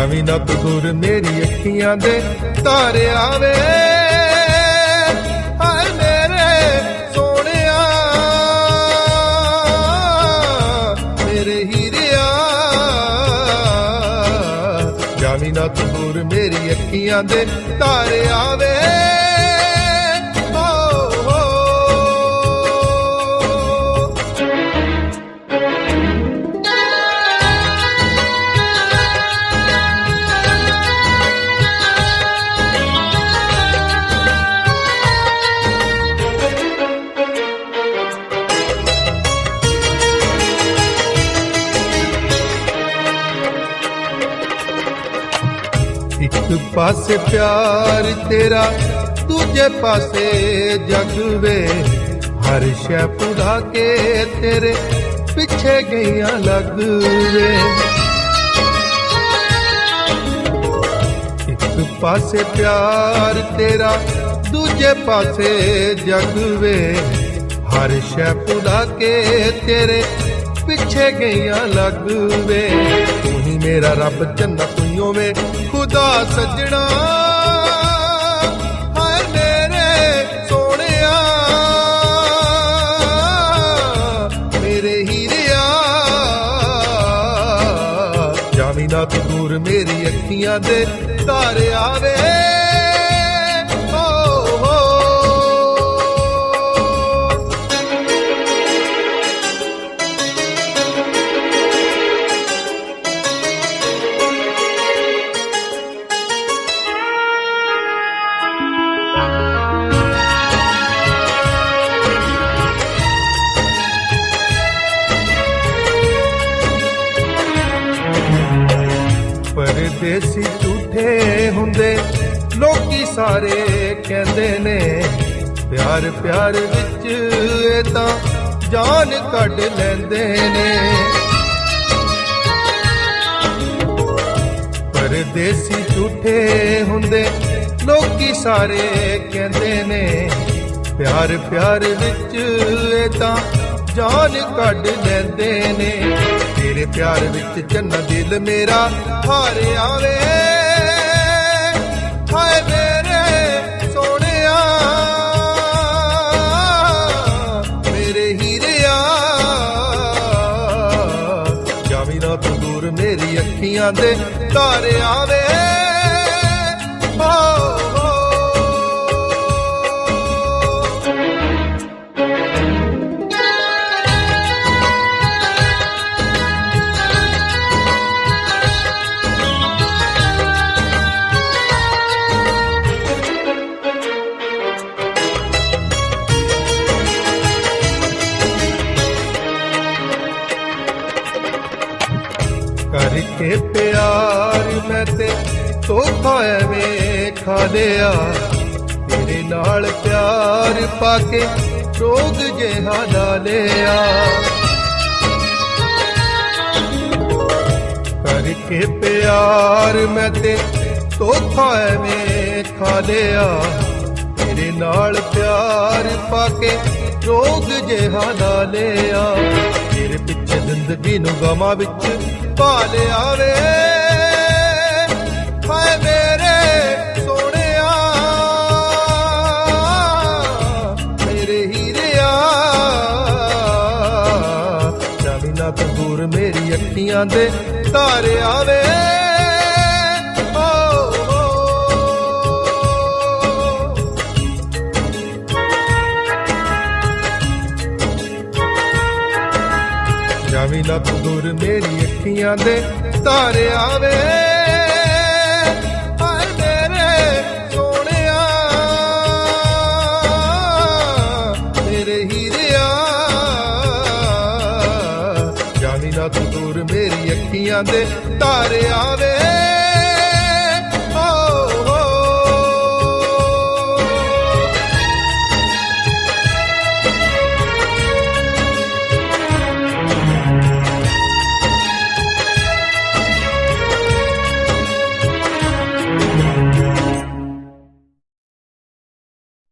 ਜਾਵੀਂ ਨਾ ਤੂੰ ਮੇਰੀ ਅੱਖੀਆਂ ਦੇ ਤਾਰੇ ਆਵੇ। ਹਾਏ ਮੇਰੇ ਸੋਹਣਿਆ, ਮੇਰੇ ਹੀਰਿਆ। ਜਾਵੀਂ ਨਾ ਕਸੂਰ ਮੇਰੀ ਅੱਖੀਆਂ ਦੇ ਤਾਰੇ ਆਵੇ। ਇੱਕ ਪਾਸੇ ਪਿਆਰ ਤੇਰਾ, ਦੂਜੇ ਪਾਸੇ ਜਗ ਵੇ। ਹਰ ਸ਼ੈ ਪੁਰਾ ਕੇ ਤੇਰੇ ਪਿੱਛੇ ਗਈਆਂ ਲੱਗ ਵੇ। ਇੱਕ ਪਾਸੇ ਪਿਆਰ ਤੇਰਾ, ਦੂਜੇ ਪਾਸੇ ਜਗ ਵੇ। ਹਰ ਸ਼ੈ ਪੁਰਾ ਕੇ ਤੇਰੇ ਪਿੱਛੇ ਗਈਆਂ ਲੱਗ ਵੇ। ਮੇਰਾ ਰੱਬ ਚੰਨਾ ਤੂੰ ਹੀ ਓਵੇਂ ਖੁਦਾ ਸੱਜਣਾ। ਹਾਏ ਮੇਰੇ ਸੋਹਣਿਆ, ਮੇਰੇ ਹੀਰਿਆ। ਜਾਵੀਂ ਨਾ ਤੂੰ ਦੂਰ ਮੇਰੀ ਅੱਖੀਆਂ ਦੇ ਤਾਰੇ ਆਵੇ। ਪਰਦੇਸੀ ਝੂਠੇ ਹੁੰਦੇ, ਲੋਕੀ ਸਾਰੇ ਕਹਿੰਦੇ ਨੇ, ਪਿਆਰ ਪਿਆਰ ਵਿੱਚ ਇਹ ਤਾਂ ਜਾਨ ਕੱਢ ਲੈਂਦੇ ਨੇ। ਪਰਦੇਸੀ ਝੂਠੇ ਹੁੰਦੇ, ਲੋਕੀ ਸਾਰੇ ਕਹਿੰਦੇ ਨੇ, ਪਿਆਰ ਪਿਆਰ ਵਿੱਚ ਇਹ ਤਾਂ ਜਾਨ ਕੱਢ ਲੈਂਦੇ ਨੇ। ਤੇਰੇ ਪਿਆਰ ਵਿੱਚ ਚੰਨਾ ਦਿਲ ਮੇਰਾ ਹਾਰ ਆਵੇ। ਹਾਏ ਮੇਰੇ ਸੋਹਣਿਆ, ਮੇਰੇ ਹੀਰਿਆ। ਜਾਵੀਂ ਨਾ ਤੂੰ ਦੂਰ ਮੇਰੀ ਅੱਖੀਆਂ ਦੇ ਤਾਰੇ ਆਵੇ। ਕਰਕੇ ਪਿਆਰ ਮੈਂ ਤੇ ਤੋਹਫਾ ਐਵੇਂ ਖਾ ਲਿਆ ਤੇਰੇ ਨਾਲ ਪਿਆਰ ਪਾ ਕੇ ਰੋਗ ਜਿਹਾ ਲਾ ਲਿਆ ਕਰਕੇ ਪਿਆਰ ਮੈਂ ਤੇ ਤੋਹਫਾ ਐਵੇਂ ਖਾ ਲਿਆ ਤੇਰੇ ਨਾਲ ਪਿਆਰ ਪਾ ਕੇ ਰੋਗ ਜਿਹਾ ਲਾ ਲਿਆ ਤੇਰੇ ਪਿੱਛੇ ਜ਼ਿੰਦਗੀ ਨੂੰ ਗਮਾਂ ਵਿੱਚ ਪਾ ਵੇ। ਹਾਏ ਮੇਰੇ ਸੋਹਣਿਆ। ਮੇਰੇ ਹੀਰਿਆ। ਜਾਵੀਂ ਨਾ ਤੂੰ ਮੇਰੀ ਅੱਖੀਆਂ ਦੇ ਤਾਰੇ ਆਵੇ ਜਾਵੀਂ ਨਾ ਦੂਰ ਮੇਰੀ ਅੱਖੀਆਂ ਦੇ ਤਾਰੇ ਆਵੇ। ਹਾਏ ਮੇਰੇ ਸੋਹਣਿਆ ਮੇਰੇ ਨਾ ਤੂੰ ਦੂਰ ਮੇਰੀ ਅੱਖੀਆਂ ਦੇ ਤਾਰੇ ਆਵੇ।